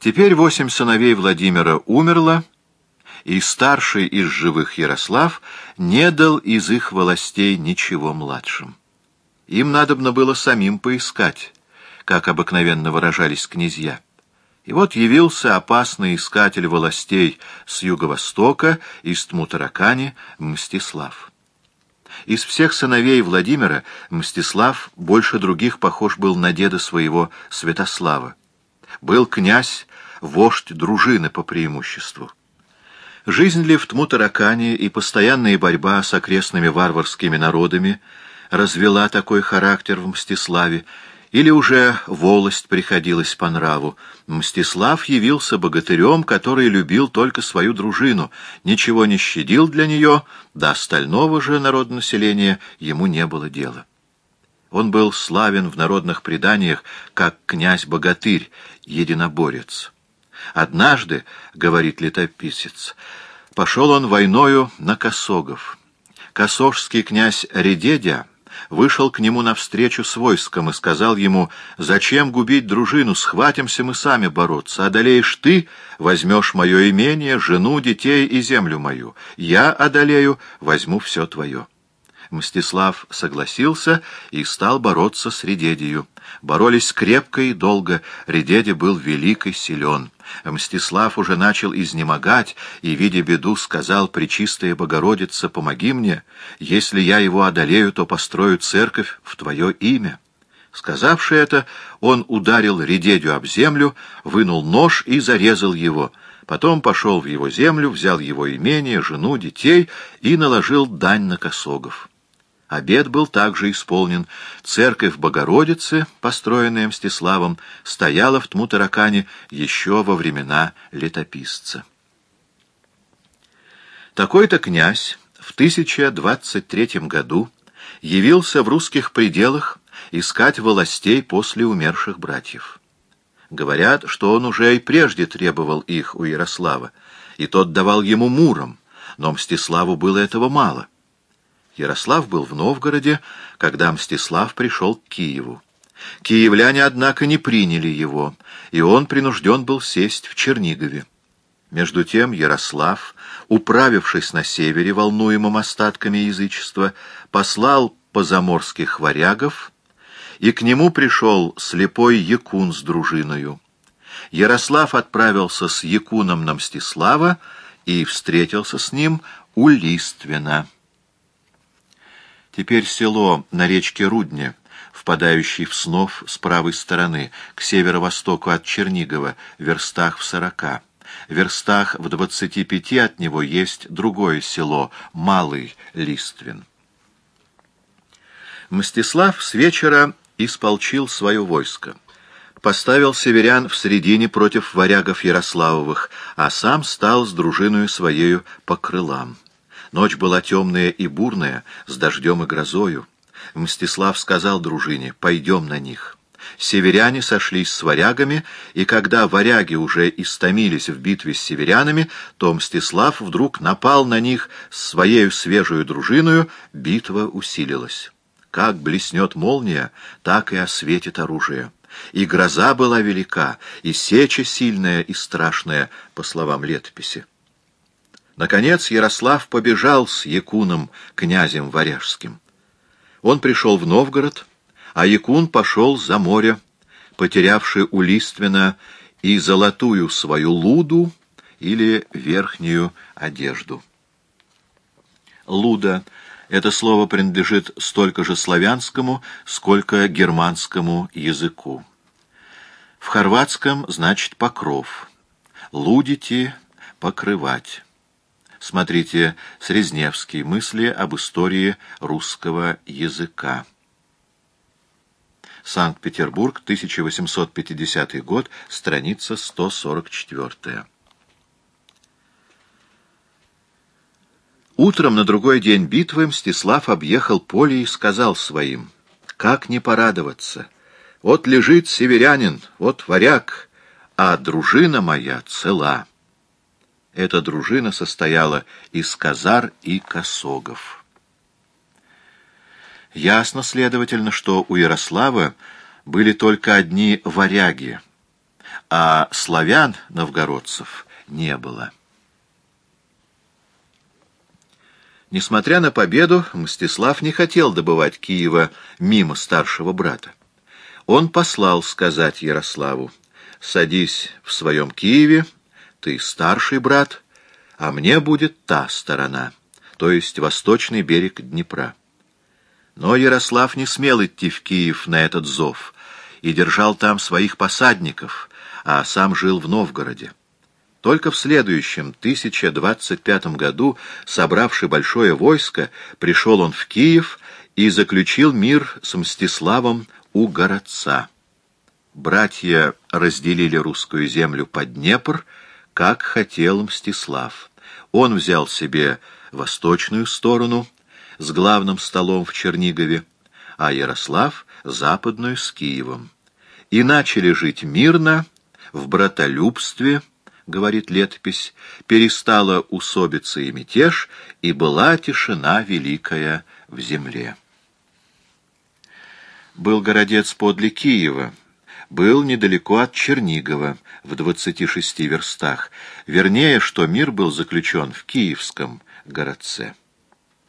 Теперь восемь сыновей Владимира умерло, и старший из живых Ярослав не дал из их властей ничего младшим. Им надобно было самим поискать, как обыкновенно выражались князья. И вот явился опасный искатель властей с юго-востока, из Тмутаракани, Мстислав. Из всех сыновей Владимира Мстислав больше других похож был на деда своего Святослава. Был князь, вождь дружины по преимуществу. Жизнь ли в Тмутаракане и постоянная борьба с окрестными варварскими народами развела такой характер в Мстиславе, или уже волость приходилась по нраву. Мстислав явился богатырем, который любил только свою дружину, ничего не щадил для нее, до остального же народонаселения ему не было дела. Он был славен в народных преданиях как князь-богатырь, единоборец. Однажды, — говорит летописец, — пошел он войною на Косогов. Косожский князь Редедя вышел к нему навстречу с войском и сказал ему, «Зачем губить дружину? Схватимся мы сами бороться. Одолеешь ты, возьмешь мое имение, жену, детей и землю мою. Я одолею, возьму все твое». Мстислав согласился и стал бороться с Редедию. Боролись крепко и долго, Редеди был велик и силен. Мстислав уже начал изнемогать и, видя беду, сказал, «Пречистая Богородица, помоги мне, если я его одолею, то построю церковь в твое имя». Сказавши это, он ударил Редедю об землю, вынул нож и зарезал его. Потом пошел в его землю, взял его имение, жену, детей и наложил дань на косогов. Обед был также исполнен. Церковь Богородицы, построенная Мстиславом, стояла в Тмутаракане еще во времена летописца. Такой-то князь в 1023 году явился в русских пределах искать властей после умерших братьев. Говорят, что он уже и прежде требовал их у Ярослава, и тот давал ему муром, но Мстиславу было этого мало — Ярослав был в Новгороде, когда Мстислав пришел к Киеву. Киевляне, однако, не приняли его, и он принужден был сесть в Чернигове. Между тем Ярослав, управившись на севере, волнуемым остатками язычества, послал позаморских варягов, и к нему пришел слепой Якун с дружиною. Ярослав отправился с Якуном на Мстислава и встретился с ним у Листвина. Теперь село на речке Рудне, впадающей в Снов с правой стороны, к северо-востоку от Чернигова, верстах в сорока. Верстах в двадцати пяти от него есть другое село, Малый Листвин. Мстислав с вечера исполчил свое войско. Поставил северян в середине против варягов Ярославовых, а сам стал с дружиною своею по крылам. Ночь была темная и бурная, с дождем и грозою. Мстислав сказал дружине, пойдем на них. Северяне сошлись с варягами, и когда варяги уже истомились в битве с северянами, то Мстислав вдруг напал на них своею свежую дружиною, битва усилилась. Как блеснет молния, так и осветит оружие. И гроза была велика, и сеча сильная и страшная, по словам летописи. Наконец Ярослав побежал с Якуном, князем Варяжским. Он пришел в Новгород, а Якун пошел за море, потерявший у Листвина и золотую свою луду или верхнюю одежду. Луда — это слово принадлежит столько же славянскому, сколько германскому языку. В хорватском значит «покров». Лудите — «покрывать». Смотрите Срезневский. Мысли об истории русского языка. Санкт-Петербург, 1850 год, страница 144. Утром на другой день битвы Мстислав объехал поле и сказал своим, «Как не порадоваться! Вот лежит северянин, вот варяг, а дружина моя цела». Эта дружина состояла из казар и косогов. Ясно, следовательно, что у Ярослава были только одни варяги, а славян, новгородцев, не было. Несмотря на победу, Мстислав не хотел добывать Киева мимо старшего брата. Он послал сказать Ярославу, «Садись в своем Киеве, ты старший брат, а мне будет та сторона, то есть восточный берег Днепра». Но Ярослав не смел идти в Киев на этот зов и держал там своих посадников, а сам жил в Новгороде. Только в следующем, 1025 году, собравший большое войско, пришел он в Киев и заключил мир с Мстиславом у городца. Братья разделили русскую землю под Днепр, как хотел Мстислав. Он взял себе восточную сторону с главным столом в Чернигове, а Ярослав — западную с Киевом. И начали жить мирно, в братолюбстве, говорит летопись, перестала усобица и мятеж, и была тишина великая в земле. Был городец подле Киева, был недалеко от Чернигова, в двадцати шести верстах, вернее, что мир был заключен в Киевском городце.